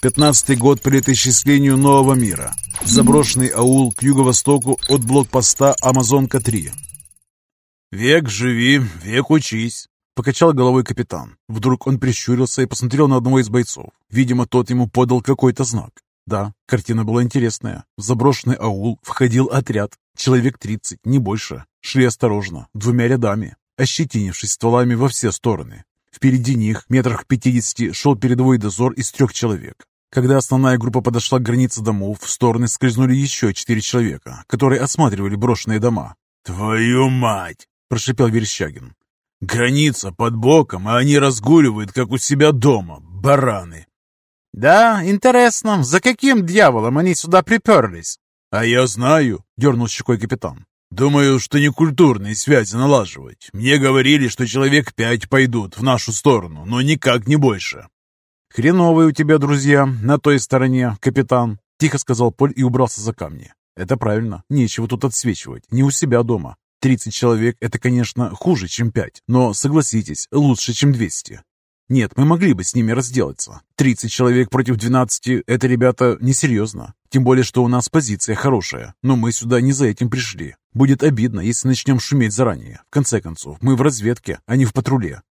Пятнадцатый год по летоисчислению нового мира. Заброшенный аул к юго-востоку от блокпоста Амазонка-3. «Век живи, век учись», — покачал головой капитан. Вдруг он прищурился и посмотрел на одного из бойцов. Видимо, тот ему подал какой-то знак. Да, картина была интересная. В заброшенный аул входил отряд. Человек тридцать, не больше. Шли осторожно, двумя рядами, ощетинившись стволами во все стороны. Впереди них, метрах пятидесяти, шел передовой дозор из трех человек. Когда основная группа подошла к границе домов, в стороны скользнули еще четыре человека, которые осматривали брошенные дома. «Твою мать!» – прошипел Верещагин. «Граница под боком, а они разгуливают, как у себя дома, бараны!» «Да, интересно, за каким дьяволом они сюда приперлись?» «А я знаю», — дернул щекой капитан. «Думаю, что не культурные связи налаживать. Мне говорили, что человек пять пойдут в нашу сторону, но никак не больше». «Хреновые у тебя друзья на той стороне, капитан», — тихо сказал Поль и убрался за камни. «Это правильно, нечего тут отсвечивать, не у себя дома. Тридцать человек — это, конечно, хуже, чем пять, но, согласитесь, лучше, чем двести. Нет, мы могли бы с ними разделаться. 30 человек против 12 – это, ребята, несерьезно. Тем более, что у нас позиция хорошая. Но мы сюда не за этим пришли. Будет обидно, если начнем шуметь заранее. В конце концов, мы в разведке, а не в патруле.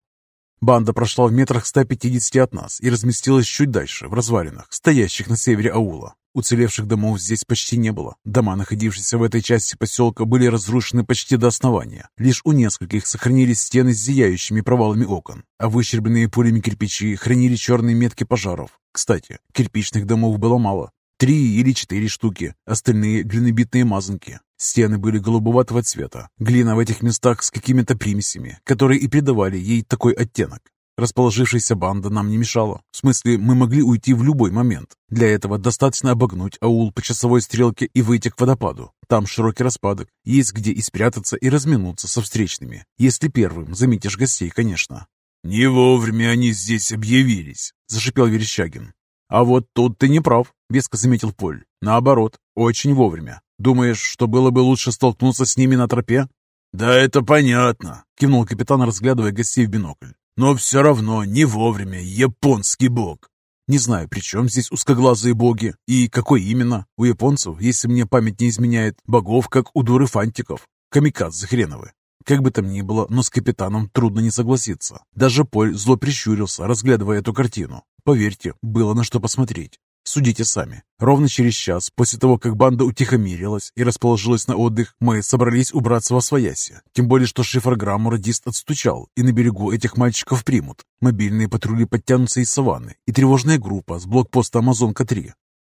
Банда прошла в метрах 150 от нас и разместилась чуть дальше, в развалинах, стоящих на севере аула. Уцелевших домов здесь почти не было. Дома, находившиеся в этой части поселка, были разрушены почти до основания. Лишь у нескольких сохранились стены с зияющими провалами окон, а выщербленные пулями кирпичи хранили черные метки пожаров. Кстати, кирпичных домов было мало. Три или четыре штуки, остальные глинобитные мазанки. Стены были голубоватого цвета, глина в этих местах с какими-то примесями, которые и придавали ей такой оттенок. Расположившаяся банда нам не мешала. В смысле, мы могли уйти в любой момент. Для этого достаточно обогнуть аул по часовой стрелке и выйти к водопаду. Там широкий распадок, есть где и спрятаться, и разминуться со встречными. Если первым заметишь гостей, конечно. «Не вовремя они здесь объявились», — зашипел Верещагин. «А вот тут ты не прав», — веско заметил Поль. «Наоборот, очень вовремя. Думаешь, что было бы лучше столкнуться с ними на тропе?» «Да это понятно», — кивнул капитан, разглядывая гостей в бинокль. Но все равно не вовремя японский бог. Не знаю, при чем здесь узкоглазые боги и какой именно. У японцев, если мне память не изменяет, богов, как у дуры фантиков. Камикадзе хреновы. Как бы там ни было, но с капитаном трудно не согласиться. Даже Поль зло прищурился, разглядывая эту картину. Поверьте, было на что посмотреть. Судите сами. Ровно через час, после того, как банда утихомирилась и расположилась на отдых, мы собрались убраться во свояси. Тем более, что шифрограмму радист отстучал, и на берегу этих мальчиков примут. Мобильные патрули подтянутся из саванны, и тревожная группа с блокпоста «Амазонка-3».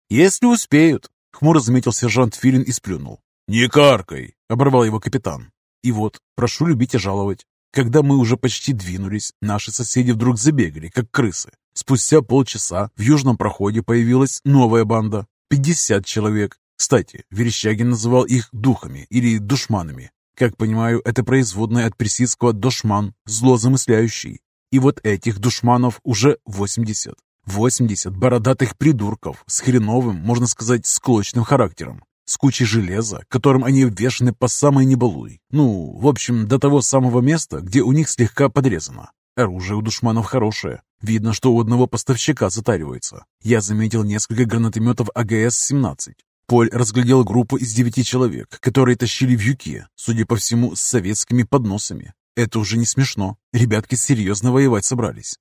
«Если успеют», — хмуро заметил сержант Филин и сплюнул. «Не каркай!» — оборвал его капитан. И вот, прошу любить и жаловать. Когда мы уже почти двинулись, наши соседи вдруг забегали, как крысы. Спустя полчаса в южном проходе появилась новая банда. 50 человек. Кстати, Верещагин называл их духами или душманами. Как понимаю, это производное от персидского «дошман» – зло замысляющий. И вот этих душманов уже 80. 80 бородатых придурков с хреновым, можно сказать, склочным характером. С кучей железа, которым они обвешаны по самой небалуй. Ну, в общем, до того самого места, где у них слегка подрезано. Оружие у душманов хорошее. Видно, что у одного поставщика затаривается. Я заметил несколько гранатометов АГС-17. Поль разглядел группу из девяти человек, которые тащили вьюки, судя по всему, с советскими подносами. Это уже не смешно. Ребятки серьезно воевать собрались.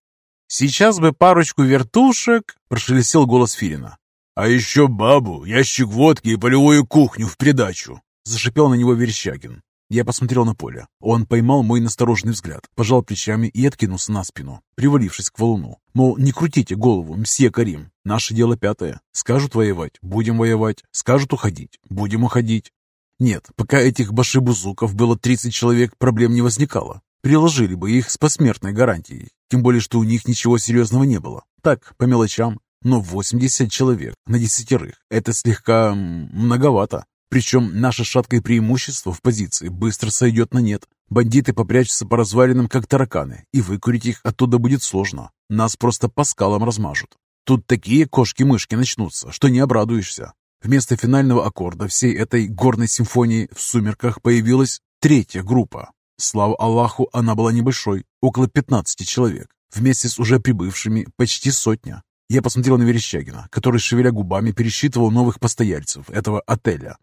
«Сейчас бы парочку вертушек!» – прошелестел голос Филина. «А еще бабу, ящик водки и полевую кухню в придачу!» – зашипел на него Верещагин. Я посмотрел на поле. Он поймал мой настороженный взгляд, пожал плечами и откинулся на спину, привалившись к валуну. Мол, не крутите голову, мсье Карим. Наше дело пятое. Скажут воевать, будем воевать. Скажут уходить, будем уходить. Нет, пока этих башибузуков было 30 человек, проблем не возникало. Приложили бы их с посмертной гарантией. Тем более, что у них ничего серьезного не было. Так, по мелочам. Но 80 человек на десятерых – это слегка многовато. Причем наше шаткое преимущество в позиции быстро сойдет на нет. Бандиты попрячутся по развалинам, как тараканы, и выкурить их оттуда будет сложно. Нас просто по скалам размажут. Тут такие кошки-мышки начнутся, что не обрадуешься. Вместо финального аккорда всей этой горной симфонии в сумерках появилась третья группа. Слава Аллаху, она была небольшой, около 15 человек. Вместе с уже прибывшими почти сотня. Я посмотрел на Верещагина, который, шевеля губами, пересчитывал новых постояльцев этого отеля.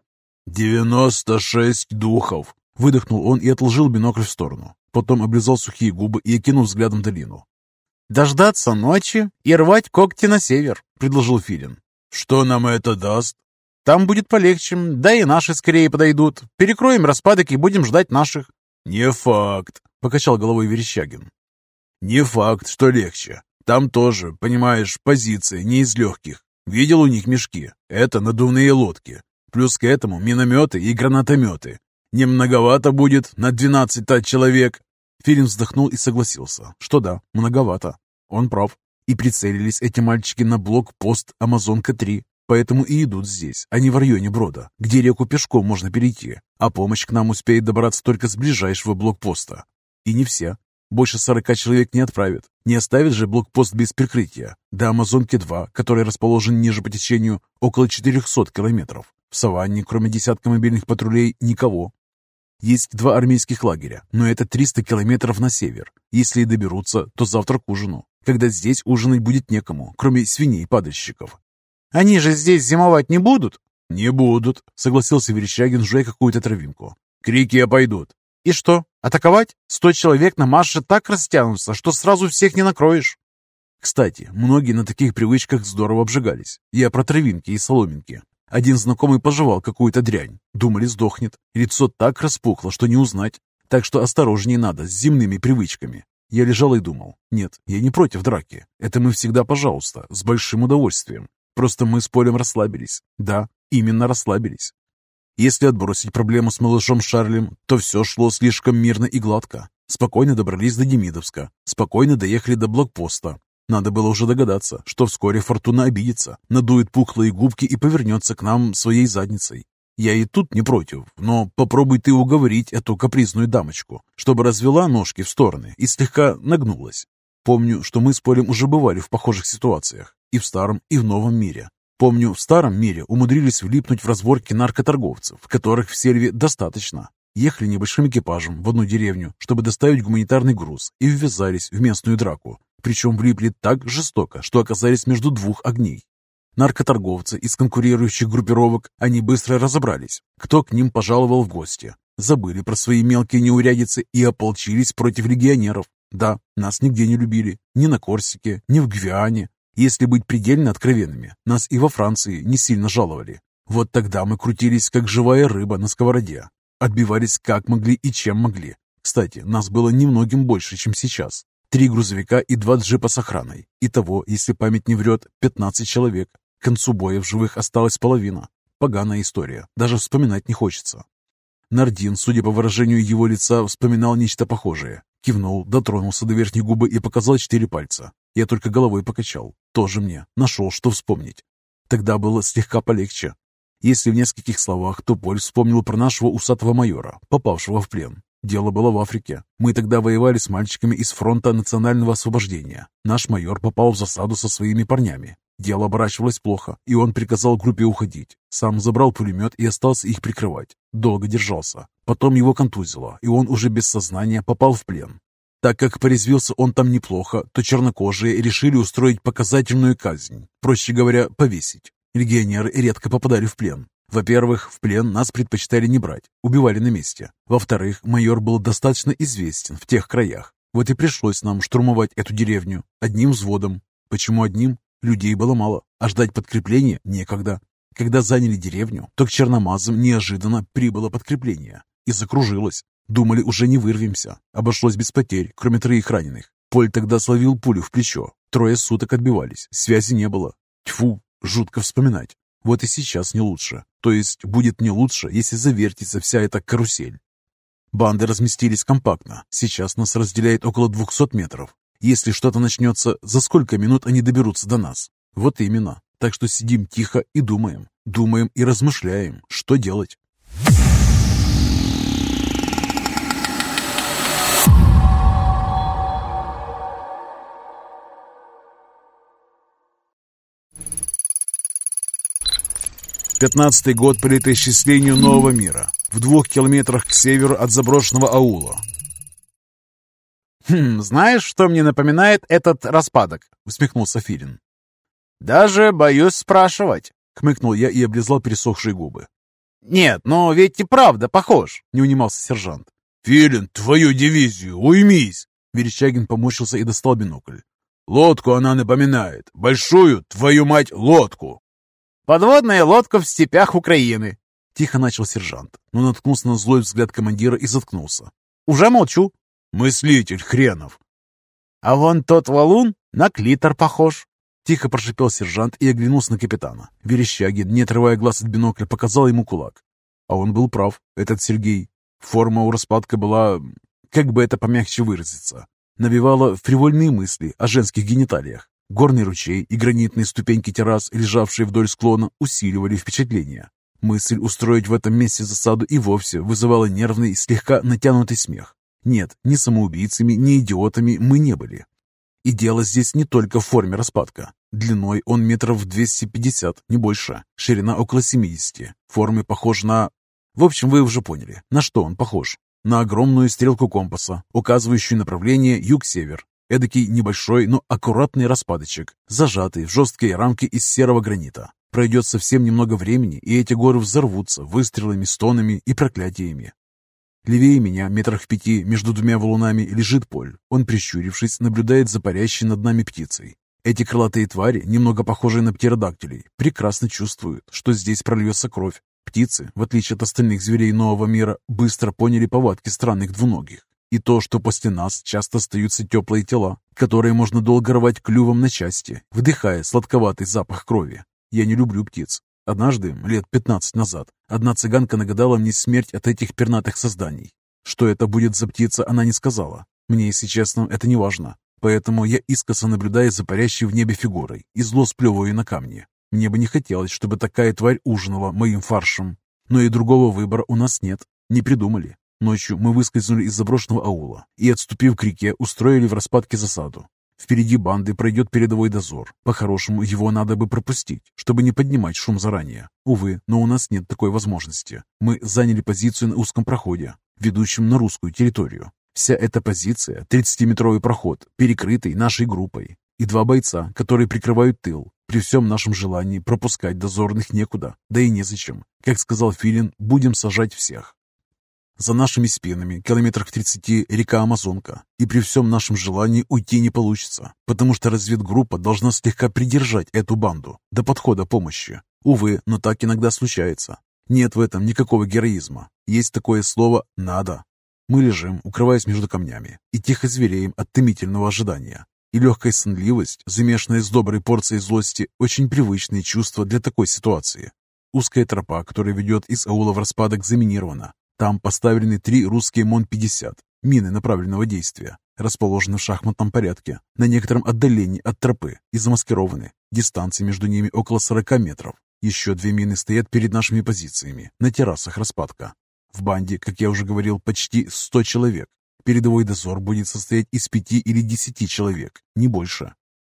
«Девяносто шесть духов!» Выдохнул он и отложил бинокль в сторону. Потом облизал сухие губы и окинул взглядом долину. «Дождаться ночи и рвать когти на север», — предложил Филин. «Что нам это даст?» «Там будет полегче, да и наши скорее подойдут. Перекроем распадок и будем ждать наших». «Не факт», — покачал головой Верещагин. «Не факт, что легче. Там тоже, понимаешь, позиция не из легких. Видел у них мешки? Это надувные лодки. Плюс к этому минометы и гранатометы. Не многовато будет на 12 человек. Филин вздохнул и согласился, что да, многовато. Он прав. И прицелились эти мальчики на блокпост «Амазонка-3». Поэтому и идут здесь, а не в районе Брода, где реку пешком можно перейти, а помощь к нам успеет добраться только с ближайшего блокпоста. И не все. Больше сорока человек не отправят. Не оставят же блокпост без прикрытия. До Амазонки-2, который расположен ниже по течению, около 400 километров. В саванне, кроме десятка мобильных патрулей, никого. Есть два армейских лагеря, но это 300 километров на север. Если и доберутся, то завтра к ужину, когда здесь ужинать будет некому, кроме свиней-падальщиков. «Они же здесь зимовать не будут?» «Не будут», — согласился Верещагин, жуя какую-то травинку. «Крики пойдут». «И что, атаковать? Сто человек на марше так растянутся, что сразу всех не накроешь». Кстати, многие на таких привычках здорово обжигались. Я про травинки и соломинки. Один знакомый пожевал какую-то дрянь. Думали, сдохнет. Лицо так распухло, что не узнать. Так что осторожнее надо с земными привычками. Я лежал и думал. Нет, я не против драки. Это мы всегда, пожалуйста, с большим удовольствием. Просто мы с Полем расслабились. Да, именно расслабились. Если отбросить проблему с малышом Шарлем, то все шло слишком мирно и гладко. Спокойно добрались до Демидовска, спокойно доехали до блокпоста, надо было уже догадаться, что вскоре Фортуна обидится, надует пухлые губки и повернется к нам своей задницей. Я и тут не против, но попробуй ты уговорить эту капризную дамочку, чтобы развела ножки в стороны и слегка нагнулась. Помню, что мы с Полем уже бывали в похожих ситуациях, и в старом, и в новом мире. Помню, в старом мире умудрились влипнуть в разборки наркоторговцев, которых в Сельве достаточно. Ехали небольшим экипажем в одну деревню, чтобы доставить гуманитарный груз, и ввязались в местную драку, причем влипли так жестоко, что оказались между двух огней. Наркоторговцы из конкурирующих группировок, они быстро разобрались, кто к ним пожаловал в гости. Забыли про свои мелкие неурядицы и ополчились против легионеров. Да, нас нигде не любили, ни на Корсике, ни в Гвиане. Если быть предельно откровенными, нас и во Франции не сильно жаловали. Вот тогда мы крутились, как живая рыба на сковороде. Отбивались как могли и чем могли. Кстати, нас было немногим больше, чем сейчас. Три грузовика и два джипа с охраной. Итого, если память не врет, 15 человек. К концу боя в живых осталась половина. Поганая история, даже вспоминать не хочется. Нардин, судя по выражению его лица, вспоминал нечто похожее. Кивнул, дотронулся до верхней губы и показал четыре пальца. Я только головой покачал. Тоже мне. Нашел, что вспомнить. Тогда было слегка полегче. Если в нескольких словах, то Поль вспомнил про нашего усатого майора, попавшего в плен. Дело было в Африке. Мы тогда воевали с мальчиками из фронта национального освобождения. Наш майор попал в засаду со своими парнями. Дело оборачивалось плохо, и он приказал группе уходить. Сам забрал пулемет и остался их прикрывать. Долго держался. Потом его контузило, и он уже без сознания попал в плен. Так как порезвился он там неплохо, то чернокожие решили устроить показательную казнь. Проще говоря, повесить. Легионеры редко попадали в плен. Во-первых, в плен нас предпочитали не брать, убивали на месте. Во-вторых, майор был достаточно известен в тех краях. Вот и пришлось нам штурмовать эту деревню одним взводом. Почему одним? Людей было мало, а ждать подкрепления некогда. Когда заняли деревню, то к черномазам неожиданно прибыло подкрепление и закружилось. Думали, уже не вырвемся. Обошлось без потерь, кроме троих раненых. Поль тогда словил пулю в плечо. Трое суток отбивались, связи не было. Тьфу, жутко вспоминать. Вот и сейчас не лучше. То есть будет не лучше, если завертится вся эта карусель. Банды разместились компактно. Сейчас нас разделяет около 200 метров. Если что-то начнется, за сколько минут они доберутся до нас? Вот именно. Так что сидим тихо и думаем. Думаем и размышляем, что делать. Пятнадцатый год по летоисчислению нового мира. В двух километрах к северу от заброшенного аула. «Хм, знаешь, что мне напоминает этот распадок?» — усмехнулся Филин. «Даже боюсь спрашивать», — хмыкнул я и облизал пересохшие губы. «Нет, но ведь и правда похож», — не унимался сержант. «Филин, твою дивизию, уймись!» Верещагин поморщился и достал бинокль. «Лодку она напоминает. Большую, твою мать, лодку!» «Подводная лодка в степях Украины!» Тихо начал сержант, но наткнулся на злой взгляд командира и заткнулся. «Уже молчу!» «Мыслитель хренов!» «А вон тот валун на клитор похож!» Тихо прошипел сержант и оглянулся на капитана. Верещагин, не отрывая глаз от бинокля, показал ему кулак. А он был прав, этот Сергей. Форма у распадка была, как бы это помягче выразиться, навевала фривольные мысли о женских гениталиях. Горный ручей и гранитные ступеньки террас, лежавшие вдоль склона, усиливали впечатление. Мысль устроить в этом месте засаду и вовсе вызывала нервный, слегка натянутый смех. Нет, ни самоубийцами, ни идиотами мы не были. И дело здесь не только в форме распадка. Длиной он метров 250, не больше. Ширина около 70. Формы похож на... В общем, вы уже поняли, на что он похож. На огромную стрелку компаса, указывающую направление юг-север. Эдакий небольшой, но аккуратный распадочек, зажатый в жесткие рамки из серого гранита. Пройдет совсем немного времени, и эти горы взорвутся выстрелами, стонами и проклятиями. Левее меня, метрах в пяти, между двумя валунами, лежит Поль. Он, прищурившись, наблюдает за парящей над нами птицей. Эти крылатые твари, немного похожие на птеродактилей, прекрасно чувствуют, что здесь прольется кровь. Птицы, в отличие от остальных зверей нового мира, быстро поняли повадки странных двуногих. И то, что после нас часто остаются теплые тела, которые можно долго рвать клювом на части, вдыхая сладковатый запах крови. Я не люблю птиц. Однажды, лет 15 назад, одна цыганка нагадала мне смерть от этих пернатых созданий. Что это будет за птица, она не сказала. Мне, если честно, это не важно. Поэтому я искоса наблюдаю за парящей в небе фигурой и зло сплевываю на камни. Мне бы не хотелось, чтобы такая тварь ужинала моим фаршем. Но и другого выбора у нас нет. Не придумали. Ночью мы выскользнули из заброшенного аула и, отступив к реке, устроили в распадке засаду. Впереди банды пройдет передовой дозор. По-хорошему, его надо бы пропустить, чтобы не поднимать шум заранее. Увы, но у нас нет такой возможности. Мы заняли позицию на узком проходе, ведущем на русскую территорию. Вся эта позиция – 30-метровый проход, перекрытый нашей группой. И два бойца, которые прикрывают тыл. При всем нашем желании пропускать дозорных некуда, да и незачем. Как сказал Филин, будем сажать всех. За нашими спинами, километрах в 30, река Амазонка. И при всем нашем желании уйти не получится, потому что разведгруппа должна слегка придержать эту банду до подхода помощи. Увы, но так иногда случается. Нет в этом никакого героизма. Есть такое слово «надо». Мы лежим, укрываясь между камнями, и тихо звереем от томительного ожидания. И легкая сонливость, замешанная с доброй порцией злости, очень привычные чувства для такой ситуации. Узкая тропа, которая ведет из аула в распадок, заминирована, там поставлены три русские МОН-50, мины направленного действия, расположены в шахматном порядке, на некотором отдалении от тропы и замаскированы. Дистанция между ними около 40 метров. Еще две мины стоят перед нашими позициями, на террасах распадка. В банде, как я уже говорил, почти 100 человек. Передовой дозор будет состоять из пяти или десяти человек, не больше.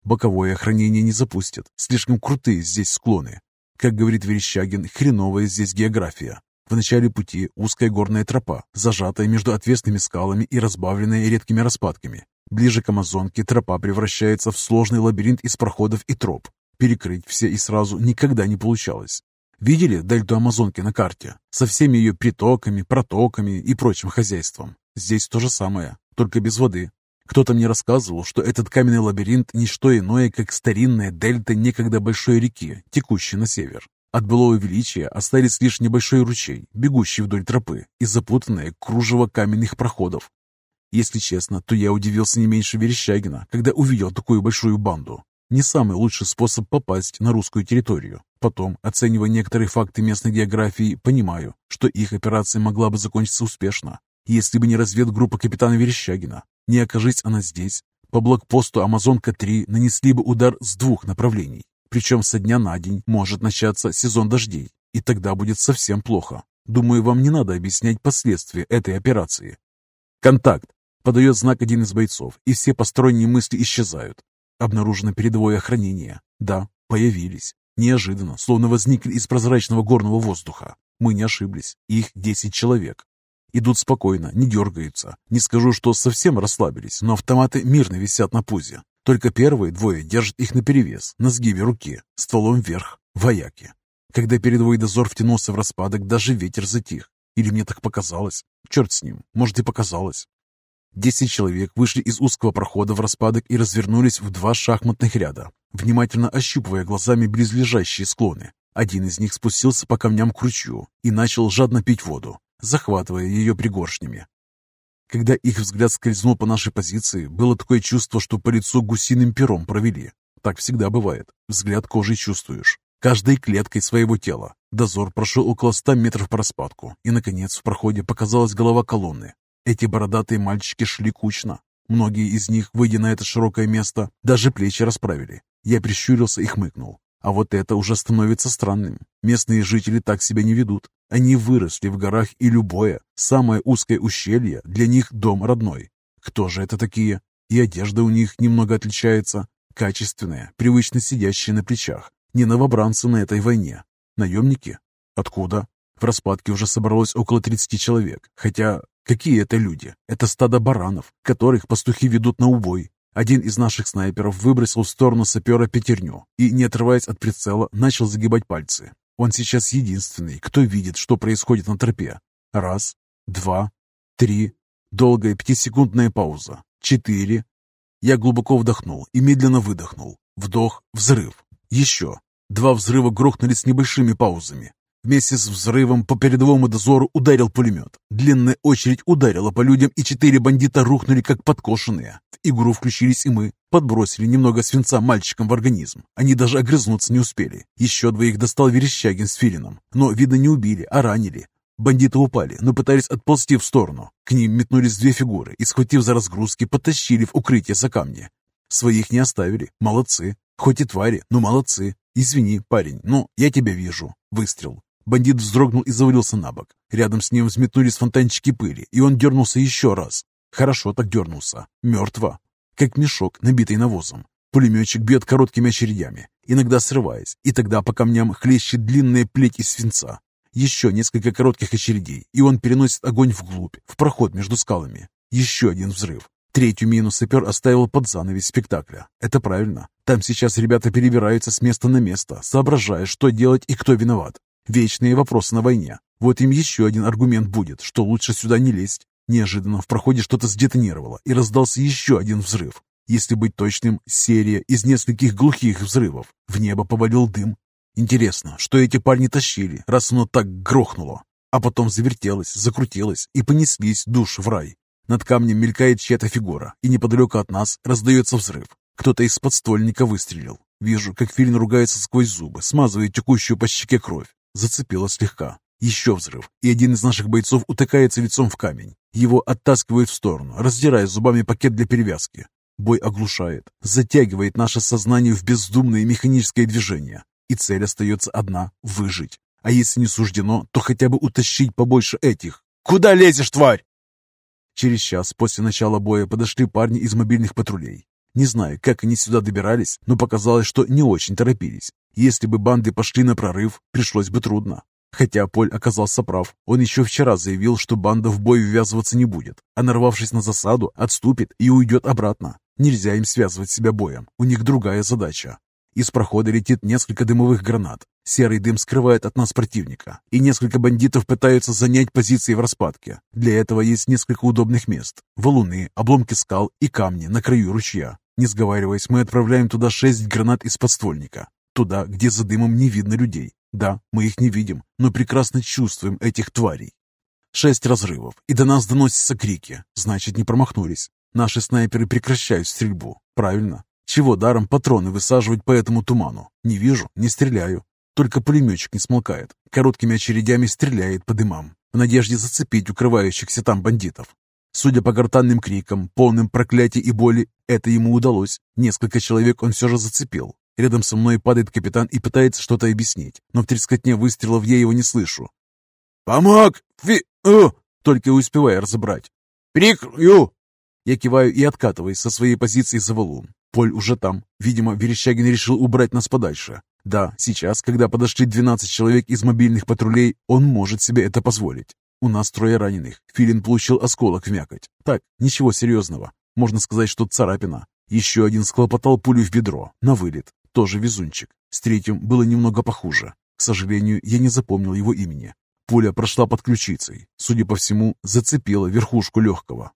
Боковое охранение не запустят, слишком крутые здесь склоны. Как говорит Верещагин, хреновая здесь география. В начале пути узкая горная тропа, зажатая между отвесными скалами и разбавленная редкими распадками. Ближе к Амазонке тропа превращается в сложный лабиринт из проходов и троп. Перекрыть все и сразу никогда не получалось. Видели дельту Амазонки на карте? Со всеми ее притоками, протоками и прочим хозяйством. Здесь то же самое, только без воды. Кто-то мне рассказывал, что этот каменный лабиринт – не что иное, как старинная дельта некогда большой реки, текущей на север. От былого величия остались лишь небольшой ручей, бегущий вдоль тропы, и запутанное кружево каменных проходов. Если честно, то я удивился не меньше Верещагина, когда увидел такую большую банду. Не самый лучший способ попасть на русскую территорию. Потом, оценивая некоторые факты местной географии, понимаю, что их операция могла бы закончиться успешно, если бы не разведгруппа капитана Верещагина. Не окажись она здесь, по блокпосту «Амазонка-3» нанесли бы удар с двух направлений. Причем со дня на день может начаться сезон дождей, и тогда будет совсем плохо. Думаю, вам не надо объяснять последствия этой операции. Контакт. Подает знак один из бойцов, и все посторонние мысли исчезают. Обнаружено передовое охранение. Да, появились. Неожиданно, словно возникли из прозрачного горного воздуха. Мы не ошиблись. Их 10 человек. Идут спокойно, не дергаются. Не скажу, что совсем расслабились, но автоматы мирно висят на пузе. Только первые двое держат их наперевес, на сгибе руки, стволом вверх, вояки. Когда передовой дозор втянулся в распадок, даже ветер затих. Или мне так показалось? Черт с ним, может и показалось. Десять человек вышли из узкого прохода в распадок и развернулись в два шахматных ряда, внимательно ощупывая глазами близлежащие склоны. Один из них спустился по камням к ручью и начал жадно пить воду, захватывая ее пригоршнями. Когда их взгляд скользнул по нашей позиции, было такое чувство, что по лицу гусиным пером провели. Так всегда бывает. Взгляд кожей чувствуешь. Каждой клеткой своего тела. Дозор прошел около ста метров по распадку, и, наконец, в проходе показалась голова колонны. Эти бородатые мальчики шли кучно. Многие из них, выйдя на это широкое место, даже плечи расправили. Я прищурился и хмыкнул. А вот это уже становится странным. Местные жители так себя не ведут. Они выросли в горах, и любое, самое узкое ущелье для них дом родной. Кто же это такие? И одежда у них немного отличается. Качественная, привычно сидящая на плечах. Не новобранцы на этой войне. Наемники? Откуда? В распадке уже собралось около 30 человек. Хотя, какие это люди? Это стадо баранов, которых пастухи ведут на убой. Один из наших снайперов выбросил в сторону сапера пятерню и, не отрываясь от прицела, начал загибать пальцы. Он сейчас единственный, кто видит, что происходит на тропе. Раз, два, три. Долгая пятисекундная пауза. Четыре. Я глубоко вдохнул и медленно выдохнул. Вдох, взрыв. Еще. Два взрыва грохнули с небольшими паузами. Вместе с взрывом по передовому дозору ударил пулемет. Длинная очередь ударила по людям, и четыре бандита рухнули как подкошенные. В игру включились и мы. Подбросили немного свинца мальчикам в организм. Они даже огрызнуться не успели. Еще двоих достал Верещагин с Филином. Но, видно, не убили, а ранили. Бандиты упали, но пытались отползти в сторону. К ним метнулись две фигуры и, схватив за разгрузки, потащили в укрытие за камни. Своих не оставили. Молодцы. Хоть и твари, но молодцы. Извини, парень, но я тебя вижу. Выстрел. Бандит вздрогнул и завалился на бок. Рядом с ним взметнулись фонтанчики пыли, и он дернулся еще раз. Хорошо так дернулся. Мертво. Как мешок, набитый навозом. Пулеметчик бьет короткими очередями, иногда срываясь, и тогда по камням хлещет длинная плеть из свинца. Еще несколько коротких очередей, и он переносит огонь вглубь, в проход между скалами. Еще один взрыв. Третью мину сапер оставил под занавес спектакля. Это правильно. Там сейчас ребята перебираются с места на место, соображая, что делать и кто виноват. Вечные вопросы на войне. Вот им еще один аргумент будет, что лучше сюда не лезть. Неожиданно в проходе что-то сдетонировало, и раздался еще один взрыв. Если быть точным, серия из нескольких глухих взрывов. В небо повалил дым. Интересно, что эти парни тащили, раз оно так грохнуло. А потом завертелось, закрутилось и понеслись души в рай. Над камнем мелькает чья-то фигура, и неподалеку от нас раздается взрыв. Кто-то из подствольника выстрелил. Вижу, как Филин ругается сквозь зубы, смазывая текущую по щеке кровь. Зацепило слегка. Еще взрыв, и один из наших бойцов утыкается лицом в камень. Его оттаскивают в сторону, раздирая зубами пакет для перевязки. Бой оглушает, затягивает наше сознание в бездумное механическое движение. И цель остается одна — выжить. А если не суждено, то хотя бы утащить побольше этих. «Куда лезешь, тварь?» Через час после начала боя подошли парни из мобильных патрулей. Не знаю, как они сюда добирались, но показалось, что не очень торопились. Если бы банды пошли на прорыв, пришлось бы трудно. Хотя Поль оказался прав. Он еще вчера заявил, что банда в бой ввязываться не будет, а нарвавшись на засаду, отступит и уйдет обратно. Нельзя им связывать себя боем. У них другая задача. Из прохода летит несколько дымовых гранат. Серый дым скрывает от нас противника, и несколько бандитов пытаются занять позиции в распадке. Для этого есть несколько удобных мест. Валуны, обломки скал и камни на краю ручья. Не сговариваясь, мы отправляем туда шесть гранат из подствольника. Туда, где за дымом не видно людей. Да, мы их не видим, но прекрасно чувствуем этих тварей. Шесть разрывов, и до нас доносятся крики. Значит, не промахнулись. Наши снайперы прекращают стрельбу. Правильно. Чего даром патроны высаживать по этому туману? Не вижу, не стреляю. Только пулеметчик не смолкает. Короткими очередями стреляет по дымам, в надежде зацепить укрывающихся там бандитов. Судя по гортанным крикам, полным проклятий и боли, это ему удалось. Несколько человек он все же зацепил. Рядом со мной падает капитан и пытается что-то объяснить, но в трескотне выстрелов я его не слышу. «Помог! Фи... О!» Только и успеваю разобрать. «Прикрою!» Я киваю и откатываюсь со своей позиции за валун. Поль уже там. Видимо, Верещагин решил убрать нас подальше. Да, сейчас, когда подошли 12 человек из мобильных патрулей, он может себе это позволить. У нас трое раненых. Филин получил осколок в мякоть. Так, ничего серьезного. Можно сказать, что царапина. Еще один схлопотал пулю в бедро, на вылет, тоже везунчик. С третьим было немного похуже. К сожалению, я не запомнил его имени. Пуля прошла под ключицей, судя по всему, зацепила верхушку легкого.